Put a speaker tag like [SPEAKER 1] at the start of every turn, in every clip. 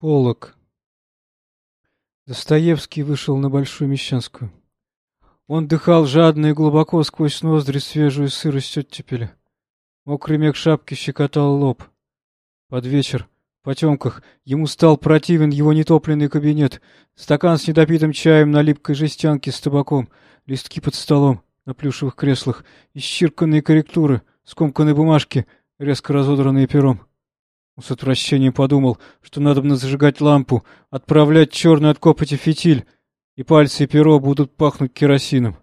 [SPEAKER 1] Полок. Достоевский вышел на Большую Мещанскую. Он дыхал жадно и глубоко сквозь ноздри свежую сырость оттепели. Мокрый мех шапки щекотал лоб. Под вечер, в потемках, ему стал противен его нетопленный кабинет, стакан с недопитым чаем на липкой жестянке с табаком, листки под столом, на плюшевых креслах, исчирканные корректуры, скомканные бумажки, резко разодранные пером. С отвращением подумал, что надо бы зажигать лампу, отправлять черный от копоти фитиль, и пальцы и перо будут пахнуть керосином.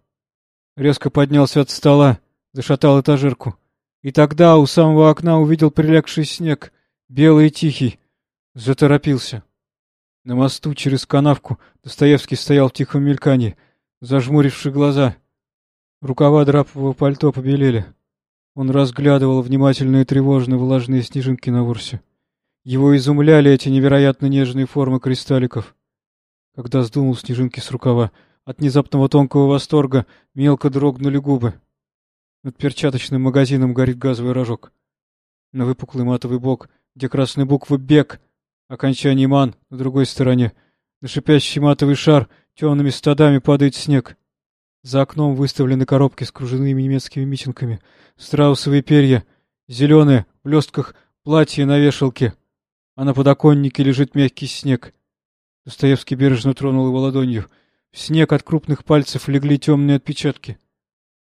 [SPEAKER 1] Резко поднялся от стола, зашатал этажерку. И тогда у самого окна увидел прилегший снег, белый и тихий. Заторопился. На мосту через канавку Достоевский стоял в тихом мелькании, зажмуривши глаза. Рукава драпового пальто побелели. Он разглядывал внимательно и тревожно влажные снежинки на ворсе. Его изумляли эти невероятно нежные формы кристалликов. Когда сдунул снежинки с рукава, от внезапного тонкого восторга мелко дрогнули губы. Над перчаточным магазином горит газовый рожок. На выпуклый матовый бок, где красные буквы «БЕГ», окончание «МАН» на другой стороне, на шипящий матовый шар темными стадами падает снег. За окном выставлены коробки с кружевными немецкими митингами, страусовые перья, зеленые, в блестках, платье на вешалке — а на подоконнике лежит мягкий снег. Достоевский бережно тронул его ладонью. В снег от крупных пальцев легли темные отпечатки.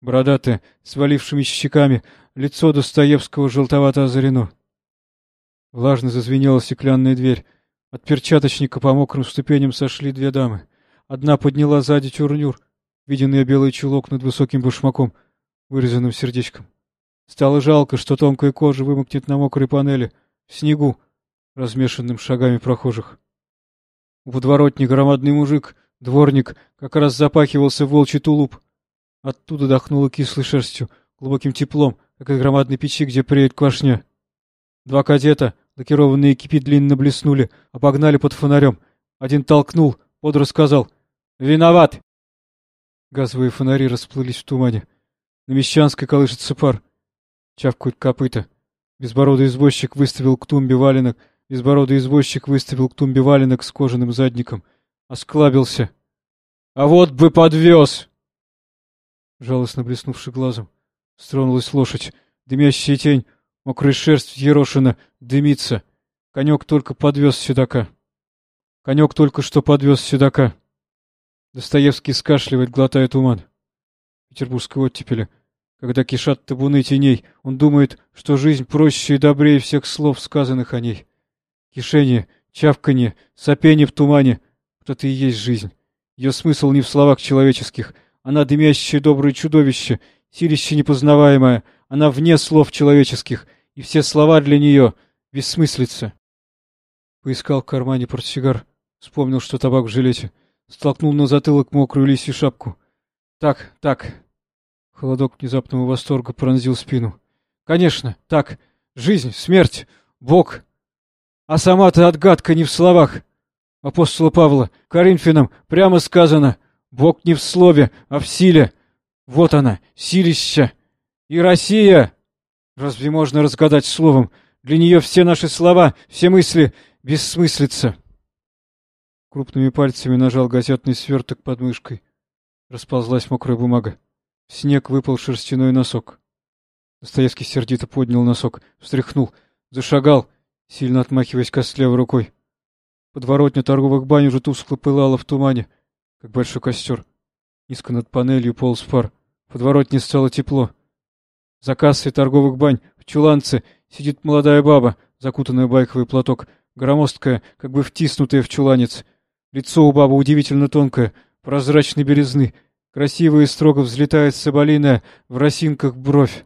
[SPEAKER 1] Бородатое, свалившими щеками, лицо Достоевского желтовато озарено. Влажно зазвенела стеклянная дверь. От перчаточника по мокрым ступеням сошли две дамы. Одна подняла сзади чурнюр, виденный белый чулок над высоким башмаком, вырезанным сердечком. Стало жалко, что тонкая кожа вымокнет на мокрой панели, в снегу, размешанным шагами прохожих. У подворотни громадный мужик, дворник, как раз запахивался в волчий тулуп. Оттуда дохнуло кислой шерстью, глубоким теплом, как из громадной печи, где преет квашня. Два кадета, лакированные кипи длинно блеснули, обогнали под фонарем. Один толкнул, бодро сказал «Виноват!». Газовые фонари расплылись в тумане. На Мещанской колышется пар. Чавкают копыта. Безбородый извозчик выставил к тумбе валенок, Безбородый извозчик выставил к тумбе валенок с кожаным задником. Осклабился. — А вот бы подвез! Жалостно блеснувший глазом. Стронулась лошадь. Дымящая тень, мокрая шерсть ерошена, дымится. Конек только подвез седока. Конек только что подвез седока. Достоевский скашливает, глотая туман. Петербургской оттепели. Когда кишат табуны теней, он думает, что жизнь проще и добрее всех слов, сказанных о ней. Кишение, чавканье, сопение в тумане — вот это и есть жизнь. Ее смысл не в словах человеческих. Она дымящее доброе чудовище, силище непознаваемое. Она вне слов человеческих, и все слова для нее — бессмыслица. Поискал в кармане портсигар, вспомнил, что табак в жилете. Столкнул на затылок мокрую лисью шапку. Так, так. Холодок внезапного восторга пронзил спину. Конечно, так. Жизнь, смерть, Бог, а сама-то отгадка не в словах. Апостола Павла, Коринфянам прямо сказано, Бог не в слове, а в силе. Вот она, силища. И Россия! Разве можно разгадать словом? Для нее все наши слова, все мысли — бессмыслица. Крупными пальцами нажал газетный сверток под мышкой. Расползлась мокрая бумага. В снег выпал шерстяной носок. Достоевский сердито поднял носок, встряхнул, зашагал — сильно отмахиваясь костлявой рукой. Подворотня торговых бань уже тускло пылала в тумане, как большой костер. Низко над панелью полз пар. Подворотне стало тепло. За кассой торговых бань в чуланце сидит молодая баба, закутанная в байковый платок, громоздкая, как бы втиснутая в чуланец. Лицо у бабы удивительно тонкое, прозрачной белизны. Красивая и строго взлетает соболиная в росинках бровь.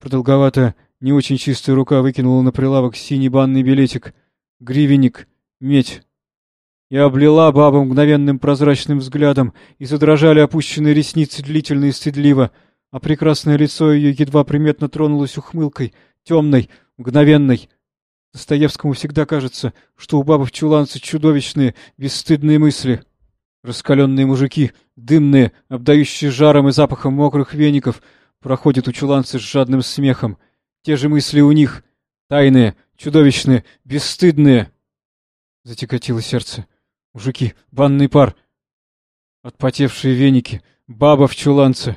[SPEAKER 1] Продолговатая, не очень чистая рука выкинула на прилавок синий банный билетик. Гривенник. Медь. И облила бабу мгновенным прозрачным взглядом, и задрожали опущенные ресницы длительно и стыдливо, а прекрасное лицо ее едва приметно тронулось ухмылкой, темной, мгновенной. Достоевскому всегда кажется, что у бабы в чуланце чудовищные, бесстыдные мысли. Раскаленные мужики, дымные, обдающие жаром и запахом мокрых веников, проходят у чуланца с жадным смехом — те же мысли у них. Тайные, чудовищные, бесстыдные. Затекотило сердце. Мужики, банный пар. Отпотевшие веники. Баба в чуланце.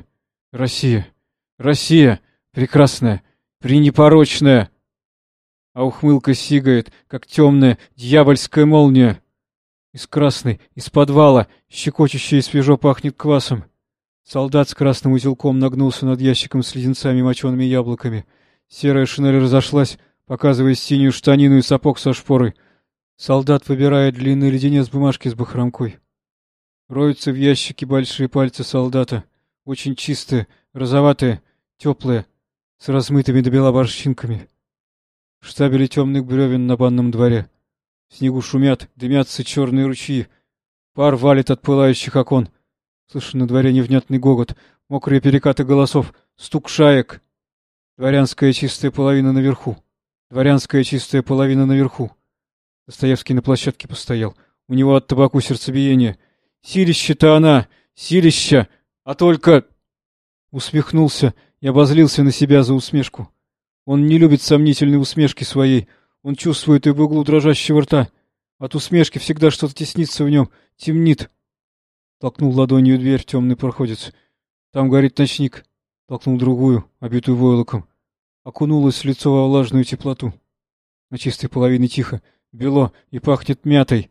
[SPEAKER 1] Россия. Россия. Прекрасная. Пренепорочная. А ухмылка сигает, как темная дьявольская молния. Из красной, из подвала, щекочущая и свежо пахнет квасом. Солдат с красным узелком нагнулся над ящиком с леденцами и мочеными яблоками. Серая шинель разошлась, показывая синюю штанину и сапог со шпорой. Солдат выбирает длинный леденец бумажки с бахромкой. Роются в ящике большие пальцы солдата, очень чистые, розоватые, теплые, с размытыми до бела борщинками. Штабели темных бревен на банном дворе. В снегу шумят, дымятся черные ручьи. Пар валит от пылающих окон. Слышу на дворе невнятный гогот, мокрые перекаты голосов, стук шаек. Дворянская чистая половина наверху. Дворянская чистая половина наверху. Достоевский на площадке постоял. У него от табаку сердцебиение. Силища-то она! Силища! А только... Усмехнулся и обозлился на себя за усмешку. Он не любит сомнительной усмешки своей. Он чувствует и в углу дрожащего рта. От усмешки всегда что-то теснится в нем, темнит. Толкнул ладонью дверь темный проходец. Там горит ночник. Толкнул другую, обитую войлоком. Окунулось лицо во влажную теплоту. На чистой половине тихо, бело и пахнет мятой.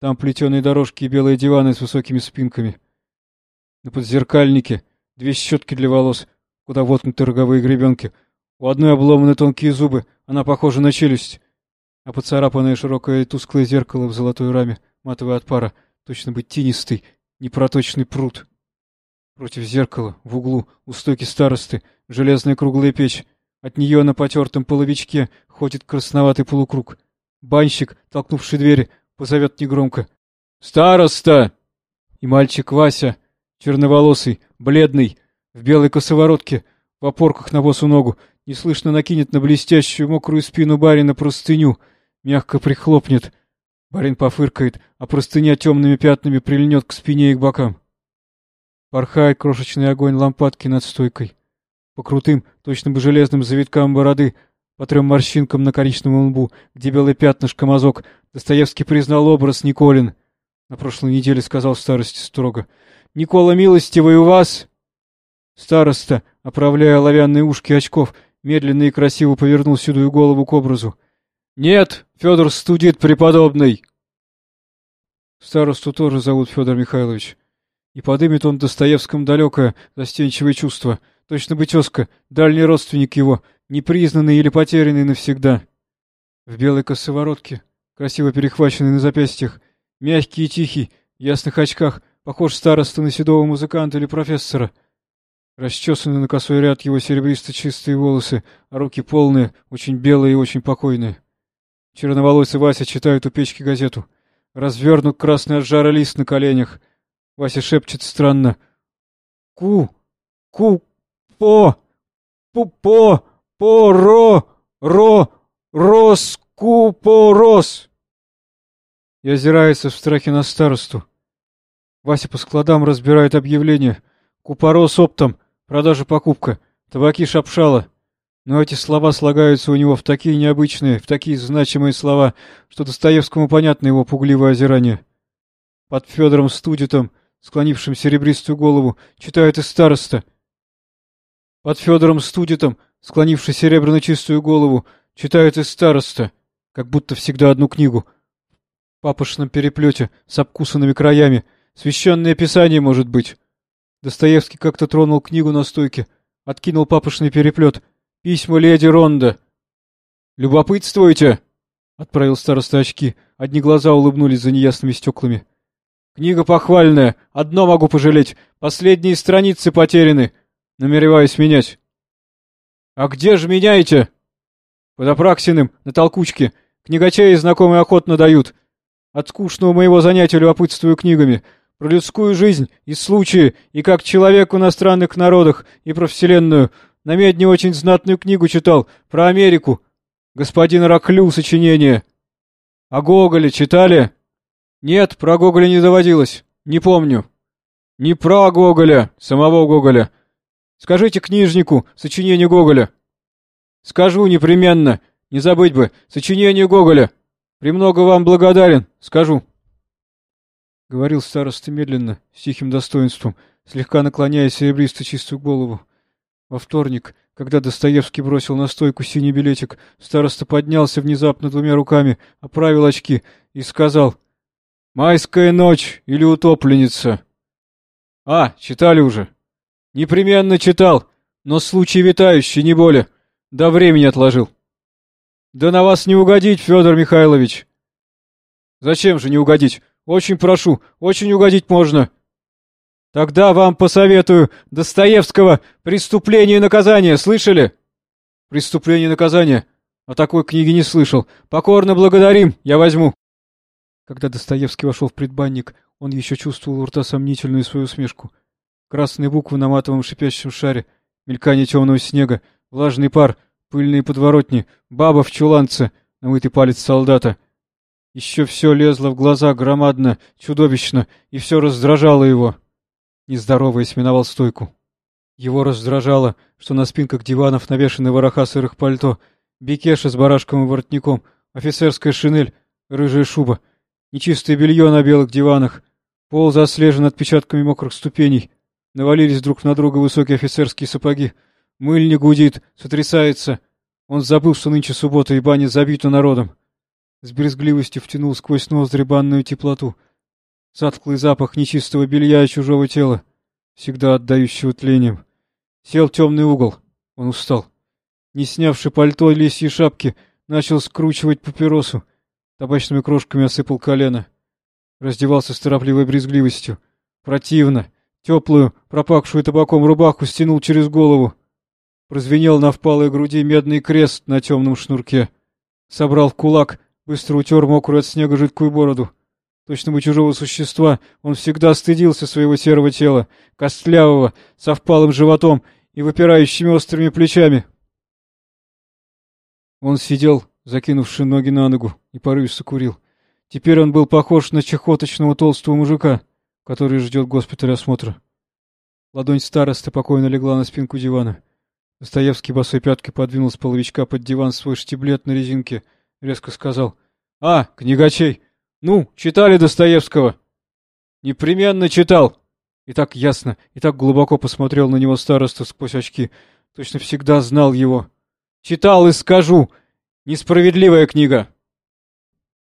[SPEAKER 1] Там плетеные дорожки и белые диваны с высокими спинками. На подзеркальнике две щетки для волос, куда воткнуты роговые гребенки — у одной обломаны тонкие зубы, она похожа на челюсть. А поцарапанное широкое и тусклое зеркало в золотой раме, матовое от пара, точно быть тинистый, непроточный пруд. Против зеркала, в углу, у стойки старосты, железная круглая печь. От нее на потертом половичке ходит красноватый полукруг. Банщик, толкнувший двери, позовет негромко. «Староста!» И мальчик Вася, черноволосый, бледный, в белой косоворотке, в опорках на босу ногу, неслышно накинет на блестящую мокрую спину барина простыню, мягко прихлопнет. Барин пофыркает, а простыня темными пятнами прильнет к спине и к бокам. Порхает крошечный огонь лампадки над стойкой. По крутым, точно бы железным завиткам бороды, по трем морщинкам на коричневом лбу, где белый пятнышко мазок, Достоевский признал образ Николин. На прошлой неделе сказал старости строго. — Никола милостивый у вас? Староста, оправляя оловянные ушки очков, медленно и красиво повернул седую голову к образу. «Нет, Федор студит преподобный!» Старосту тоже зовут Федор Михайлович. И подымет он Достоевском далекое, застенчивое чувство. Точно бы тезка, дальний родственник его, непризнанный или потерянный навсегда. В белой косоворотке, красиво перехваченный на запястьях, мягкий и тихий, в ясных очках, похож староста на седого музыканта или профессора — Расчесаны на косой ряд его серебристо-чистые волосы, а руки полные, очень белые и очень покойные. Черноволосый Вася читает у печки газету. Развернут красный от жара лист на коленях. Вася шепчет странно. «Ку! Ку! По! Пу-по! По-ро! Ро! Рос! Ку-по-рос!» И озирается в страхе на старосту. Вася по складам разбирает объявление. «Купорос оптом! Продажа-покупка. Табаки шапшала. Но эти слова слагаются у него в такие необычные, в такие значимые слова, что Достоевскому понятно его пугливое озирание. Под Федором Студитом, склонившим серебристую голову, читает и староста. Под Федором Студитом, склонивший серебряно-чистую голову, читает и староста, как будто всегда одну книгу. В папошном переплете, с обкусанными краями, священное писание, может быть. Достоевский как-то тронул книгу на стойке, откинул папошный переплет. «Письма леди Ронда». «Любопытствуете?» — отправил староста очки. Одни глаза улыбнулись за неясными стеклами. «Книга похвальная. Одно могу пожалеть. Последние страницы потеряны. Намереваюсь менять». «А где же меняете?» «Под Апраксиным, на толкучке. Книгачей знакомые охотно дают. От скучного моего занятия любопытствую книгами про людскую жизнь и случаи, и как человек в иностранных народах, и про Вселенную. На медне очень знатную книгу читал, про Америку. Господин Раклю сочинение. А Гоголя читали? Нет, про Гоголя не доводилось. Не помню. Не про Гоголя, самого Гоголя. Скажите книжнику сочинение Гоголя. Скажу непременно. Не забыть бы. Сочинение Гоголя. Премного вам благодарен, скажу. Говорил староста медленно, с тихим достоинством, слегка наклоняя серебристо чистую голову. Во вторник, когда Достоевский бросил на стойку синий билетик, староста поднялся внезапно двумя руками, оправил очки и сказал «Майская ночь или утопленница». «А, читали уже?» «Непременно читал, но случай витающий, не более. До времени отложил». «Да на вас не угодить, Федор Михайлович!» «Зачем же не угодить? Очень прошу, очень угодить можно!» Тогда вам посоветую Достоевского «Преступление и наказание», слышали? «Преступление и наказание». О такой книге не слышал. Покорно благодарим, я возьму. Когда Достоевский вошел в предбанник, он еще чувствовал у рта сомнительную свою усмешку. Красные буквы на матовом шипящем шаре, мелькание темного снега, влажный пар, пыльные подворотни, баба в чуланце, намытый палец солдата. Еще все лезло в глаза громадно, чудовищно, и все раздражало его нездороваясь, миновал стойку. Его раздражало, что на спинках диванов навешаны вороха сырых пальто, бикеша с барашковым воротником, офицерская шинель, рыжая шуба, нечистое белье на белых диванах, пол заслежен отпечатками мокрых ступеней, навалились друг на друга высокие офицерские сапоги, мыльник гудит, сотрясается. Он забыл, что нынче суббота и баня забита народом. С брезгливостью втянул сквозь ноздри банную теплоту — Затхлый запах нечистого белья и чужого тела, всегда отдающего тлением. Сел в темный угол. Он устал. Не снявши пальто и лисьи шапки, начал скручивать папиросу. Табачными крошками осыпал колено. Раздевался с торопливой брезгливостью. Противно. Теплую, пропахшую табаком рубаху стянул через голову. Прозвенел на впалой груди медный крест на темном шнурке. Собрал в кулак, быстро утер мокрую от снега жидкую бороду. Точно бы чужого существа, он всегда стыдился своего серого тела, костлявого, со впалым животом и выпирающими острыми плечами. Он сидел, закинувши ноги на ногу, и порывисто курил. Теперь он был похож на чехоточного толстого мужика, который ждет госпиталя осмотра. Ладонь старосты покойно легла на спинку дивана. Достоевский босой пяткой подвинул с половичка под диван свой штиблет на резинке, резко сказал «А, книгачей!» Ну, читали Достоевского? Непременно читал. И так ясно, и так глубоко посмотрел на него староста сквозь очки. Точно всегда знал его. Читал и скажу. Несправедливая книга.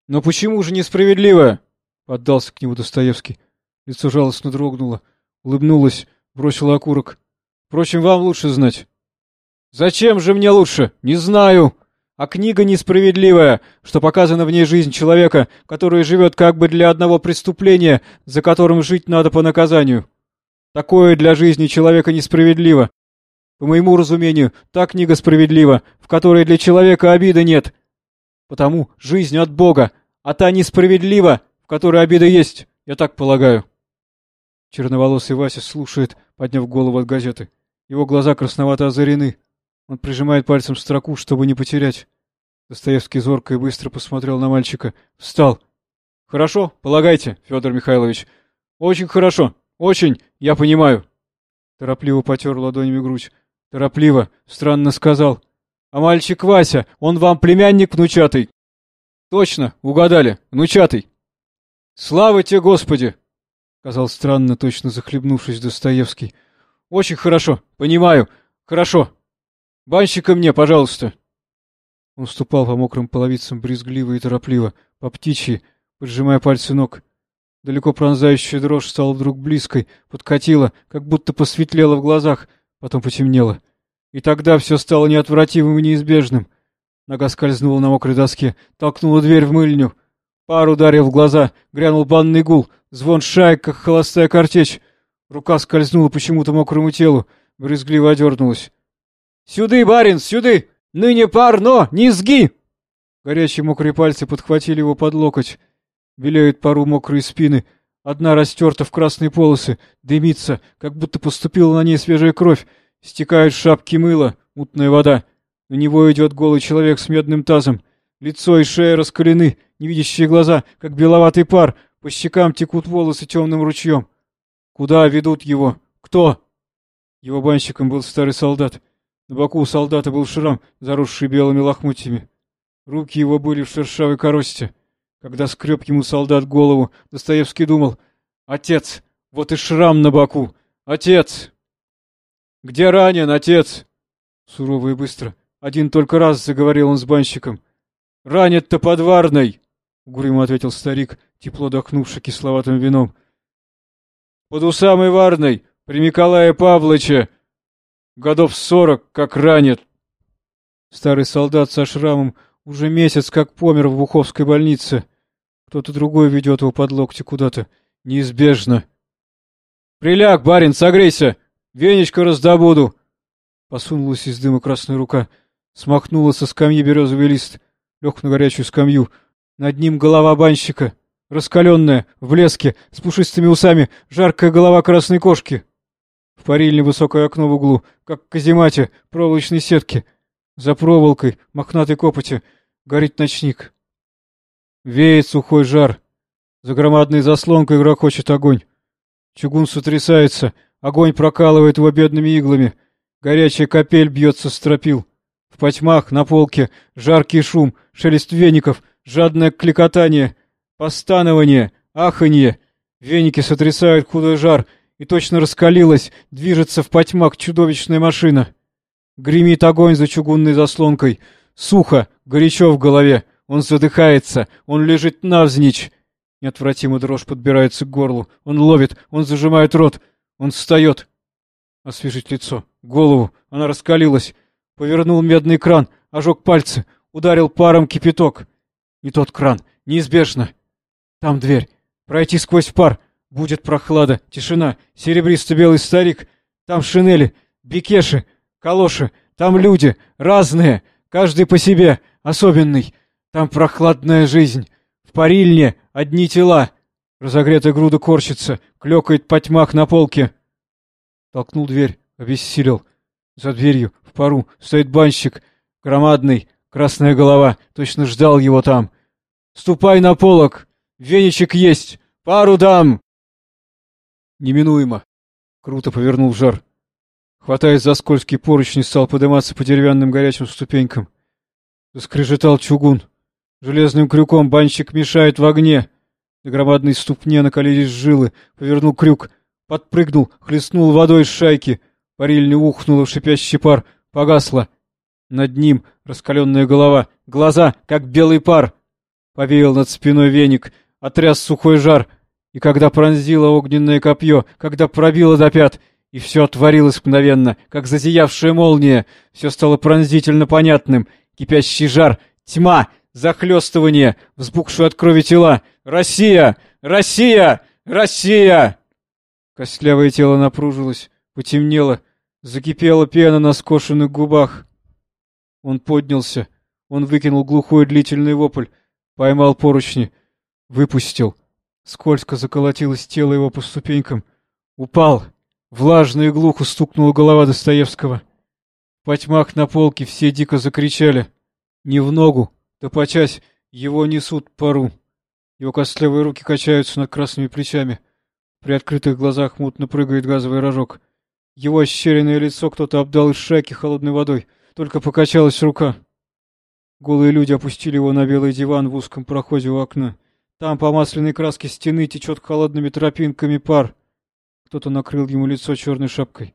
[SPEAKER 1] Но почему же несправедливая? Поддался к нему Достоевский. Лицо жалостно дрогнуло, улыбнулось, бросило окурок. Впрочем, вам лучше знать. Зачем же мне лучше? Не знаю. А книга несправедливая, что показана в ней жизнь человека, который живет как бы для одного преступления, за которым жить надо по наказанию. Такое для жизни человека несправедливо. По моему разумению, та книга справедлива, в которой для человека обиды нет. Потому жизнь от Бога, а та несправедлива, в которой обида есть, я так полагаю. Черноволосый Вася слушает, подняв голову от газеты. Его глаза красновато озарены. Он прижимает пальцем строку, чтобы не потерять. Достоевский зорко и быстро посмотрел на мальчика. Встал. «Хорошо, полагайте, Федор Михайлович. Очень хорошо. Очень, я понимаю». Торопливо потер ладонями грудь. Торопливо, странно сказал. «А мальчик Вася, он вам племянник внучатый?» «Точно, угадали, внучатый». «Слава тебе, Господи!» — сказал странно, точно захлебнувшись Достоевский. «Очень хорошо, понимаю. Хорошо, Банщика мне, пожалуйста!» Он ступал по мокрым половицам брезгливо и торопливо, по птичьи, поджимая пальцы ног. Далеко пронзающая дрожь стала вдруг близкой, подкатила, как будто посветлела в глазах, потом потемнело. И тогда все стало неотвратимым и неизбежным. Нога скользнула на мокрой доске, толкнула дверь в мыльню. Пар ударил в глаза, грянул банный гул, звон шаек, как холостая картечь. Рука скользнула почему-то мокрому телу, брезгливо одернулась. «Сюды, барин, сюды! Ныне парно, низги!» Горячие мокрые пальцы подхватили его под локоть. Белеют пару мокрые спины. Одна растерта в красные полосы, дымится, как будто поступила на ней свежая кровь. Стекают шапки мыла, мутная вода. На него идет голый человек с медным тазом. Лицо и шея раскалены, невидящие глаза, как беловатый пар. По щекам текут волосы темным ручьем. Куда ведут его? Кто? Его банщиком был старый солдат. На боку у солдата был шрам, заросший белыми лохмотьями. Руки его были в шершавой коросте. Когда скреб ему солдат голову, Достоевский думал, «Отец, вот и шрам на боку! Отец!» «Где ранен, отец?» Сурово и быстро. Один только раз заговорил он с банщиком. «Ранит-то подварной!» — угрюмо ответил старик, тепло дохнувший кисловатым вином. «Под у самой варной, при Николае Павловиче! Годов сорок, как ранит!» Старый солдат со шрамом уже месяц как помер в Буховской больнице. Кто-то другой ведет его под локти куда-то. Неизбежно. «Приляг, барин, согрейся! Венечка раздобуду!» Посунулась из дыма красная рука. Смахнула со скамьи березовый лист. Лег на горячую скамью. Над ним голова банщика. Раскаленная, в блеске, с пушистыми усами, жаркая голова красной кошки. В парильне высокое окно в углу, как в каземате, проволочной сетки — за проволокой, мохнатой копоти, горит ночник. Веет сухой жар. За громадной заслонкой грохочет огонь. Чугун сотрясается, огонь прокалывает его бедными иглами. Горячая капель бьется с стропил. В потьмах, на полке, жаркий шум, шелест веников, жадное кликотание, постанование, аханье. Веники сотрясают худой жар, и точно раскалилась, движется в потьмах чудовищная машина. Гремит огонь за чугунной заслонкой. Сухо, горячо в голове. Он задыхается, он лежит навзничь. Неотвратимо дрожь подбирается к горлу. Он ловит, он зажимает рот. Он встает. Освежить лицо, голову. Она раскалилась. Повернул медный кран, ожег пальцы, ударил паром кипяток. Не тот кран, неизбежно. Там дверь. Пройти сквозь пар. Будет прохлада, тишина, серебристо-белый старик. Там шинели, бикеши, Калоши, там люди, разные, каждый по себе, особенный. Там прохладная жизнь. В парильне одни тела. Разогретая груда корчится, клёкает по тьмах на полке. Толкнул дверь, обессилел. За дверью, в пару, стоит банщик, громадный, красная голова, точно ждал его там. «Ступай на полок! Веничек есть! Пару дам!» Неминуемо. Круто повернул жар. Хватаясь за скользкие поручни, стал подниматься по деревянным горячим ступенькам. Заскрежетал чугун. Железным крюком банщик мешает в огне. На громадной ступне накалились жилы. Повернул крюк. Подпрыгнул, хлестнул водой из шайки. Парильня ухнула в шипящий пар. Погасла. Над ним раскаленная голова. Глаза, как белый пар. Повеял над спиной веник. Отряс сухой жар. И когда пронзило огненное копье, когда пробило до пят, и все отворилось мгновенно, как зазиявшая молния. Все стало пронзительно понятным. Кипящий жар, тьма, захлестывание, взбухшие от крови тела. «Россия! Россия! Россия!» Костлявое тело напружилось, потемнело, закипела пена на скошенных губах. Он поднялся, он выкинул глухой длительный вопль, поймал поручни, выпустил. Скользко заколотилось тело его по ступенькам. Упал. Влажно и глухо стукнула голова Достоевского. По тьмах на полке все дико закричали. Не в ногу, да почась его несут пару. Его костлявые руки качаются над красными плечами. При открытых глазах мутно прыгает газовый рожок. Его ощеренное лицо кто-то обдал из шайки холодной водой. Только покачалась рука. Голые люди опустили его на белый диван в узком проходе у окна. Там по масляной краске стены течет холодными тропинками пар. Кто-то накрыл ему лицо черной шапкой.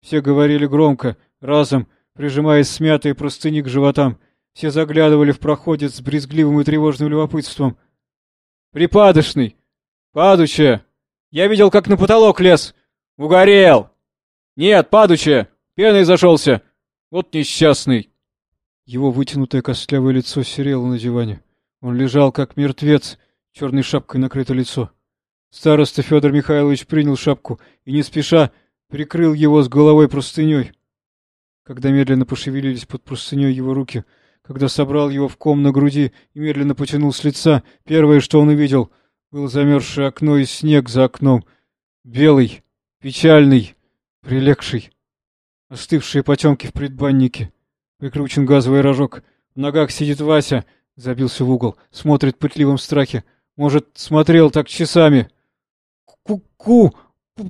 [SPEAKER 1] Все говорили громко, разом, прижимаясь смятые простыни к животам. Все заглядывали в проходец с брезгливым и тревожным любопытством. «Припадочный! Падучая! Я видел, как на потолок лез! Угорел! Нет, падучая! Пеной зашелся! Вот несчастный!» Его вытянутое костлявое лицо серело на диване. Он лежал, как мертвец, черной шапкой накрыто лицо. Староста Федор Михайлович принял шапку и не спеша прикрыл его с головой простыней. Когда медленно пошевелились под простыней его руки, когда собрал его в ком на груди и медленно потянул с лица, первое, что он увидел, было замерзшее окно и снег за окном. Белый, печальный, прилегший. Остывшие потемки в предбаннике. Прикручен газовый рожок. В ногах сидит Вася, забился в угол, смотрит в страхе. Может, смотрел так часами. Ку-ку!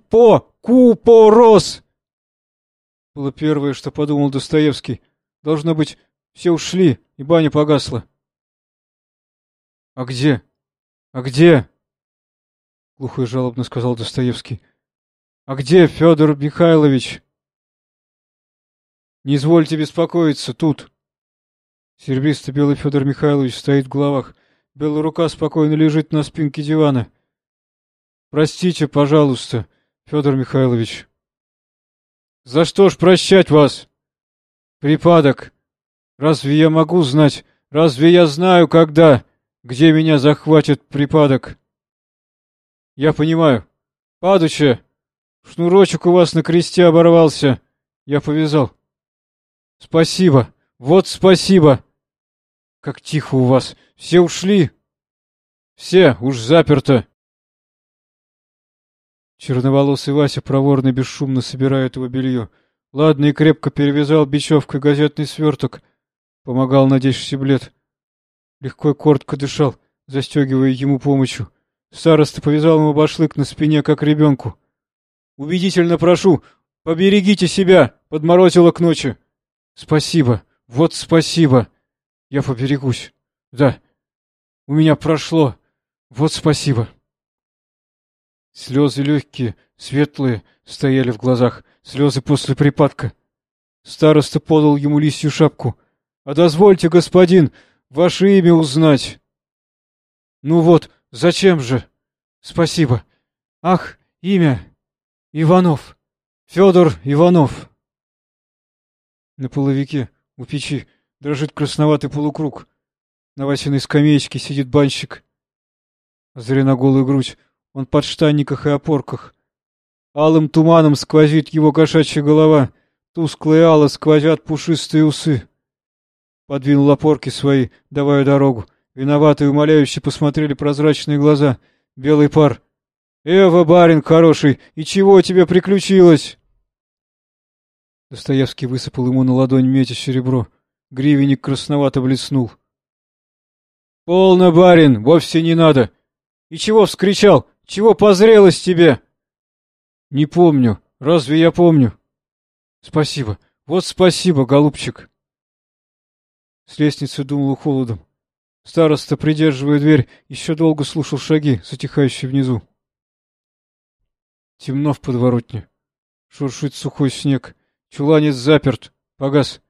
[SPEAKER 1] По! Купорос! Было первое, что подумал Достоевский. Должно быть, все ушли, и баня погасла. А где? А где? Глухо и жалобно сказал Достоевский. А где Федор Михайлович? Не извольте беспокоиться, тут. Серебристо белый Федор Михайлович стоит в головах. Белая рука спокойно лежит на спинке дивана. Простите, пожалуйста, Федор Михайлович. За что ж прощать вас? Припадок. Разве я могу знать, разве я знаю, когда, где меня захватит припадок? Я понимаю. Падуче, шнурочек у вас на кресте оборвался. Я повязал. Спасибо, вот спасибо. Как тихо у вас, все ушли. Все, уж заперто. Черноволосый Вася проворно и бесшумно собирает его белье. Ладно и крепко перевязал бечевкой газетный сверток. Помогал надеть штиблет. Легко и коротко дышал, застегивая ему помощью. Староста повязал ему башлык на спине, как ребенку. «Убедительно прошу, поберегите себя!» — подморозило к ночи. «Спасибо, вот спасибо! Я поберегусь. Да, у меня прошло. Вот спасибо!» Слезы легкие, светлые, стояли в глазах, слезы после припадка. Староста подал ему лисью шапку. — А дозвольте, господин, ваше имя узнать. — Ну вот, зачем же? Спасибо. Ах, имя. Иванов. Федор Иванов. На половике, у печи, дрожит красноватый полукруг. На Васиной скамеечке сидит банщик. Зря голую грудь, он под штанниках и опорках. Алым туманом сквозит его кошачья голова, тусклые ало сквозят пушистые усы. Подвинул опорки свои, давая дорогу. Виноватые умоляюще посмотрели прозрачные глаза. Белый пар. «Эва, барин хороший, и чего тебе приключилось?» Достоевский высыпал ему на ладонь и серебро. Гривенник красновато блеснул. «Полно, барин, вовсе не надо! И чего вскричал? Чего позрелось тебе? Не помню. Разве я помню? Спасибо. Вот спасибо, голубчик. С лестницы думал холодом. Староста, придерживая дверь, еще долго слушал шаги, затихающие внизу. Темно в подворотне. Шуршит сухой снег. Чуланец заперт. Погас.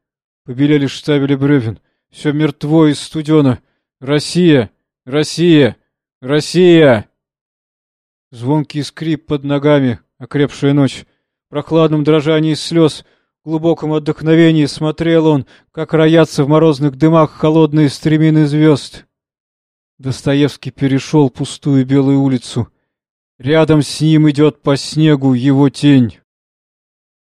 [SPEAKER 1] Побелели штабели бревен. Все мертво и студено. Россия! Россия! Россия! Звонкий скрип под ногами, окрепшая ночь. В прохладном дрожании слез, в глубоком отдохновении смотрел он, как роятся в морозных дымах холодные стремины звезд. Достоевский перешел пустую белую улицу. Рядом с ним идет по снегу его тень.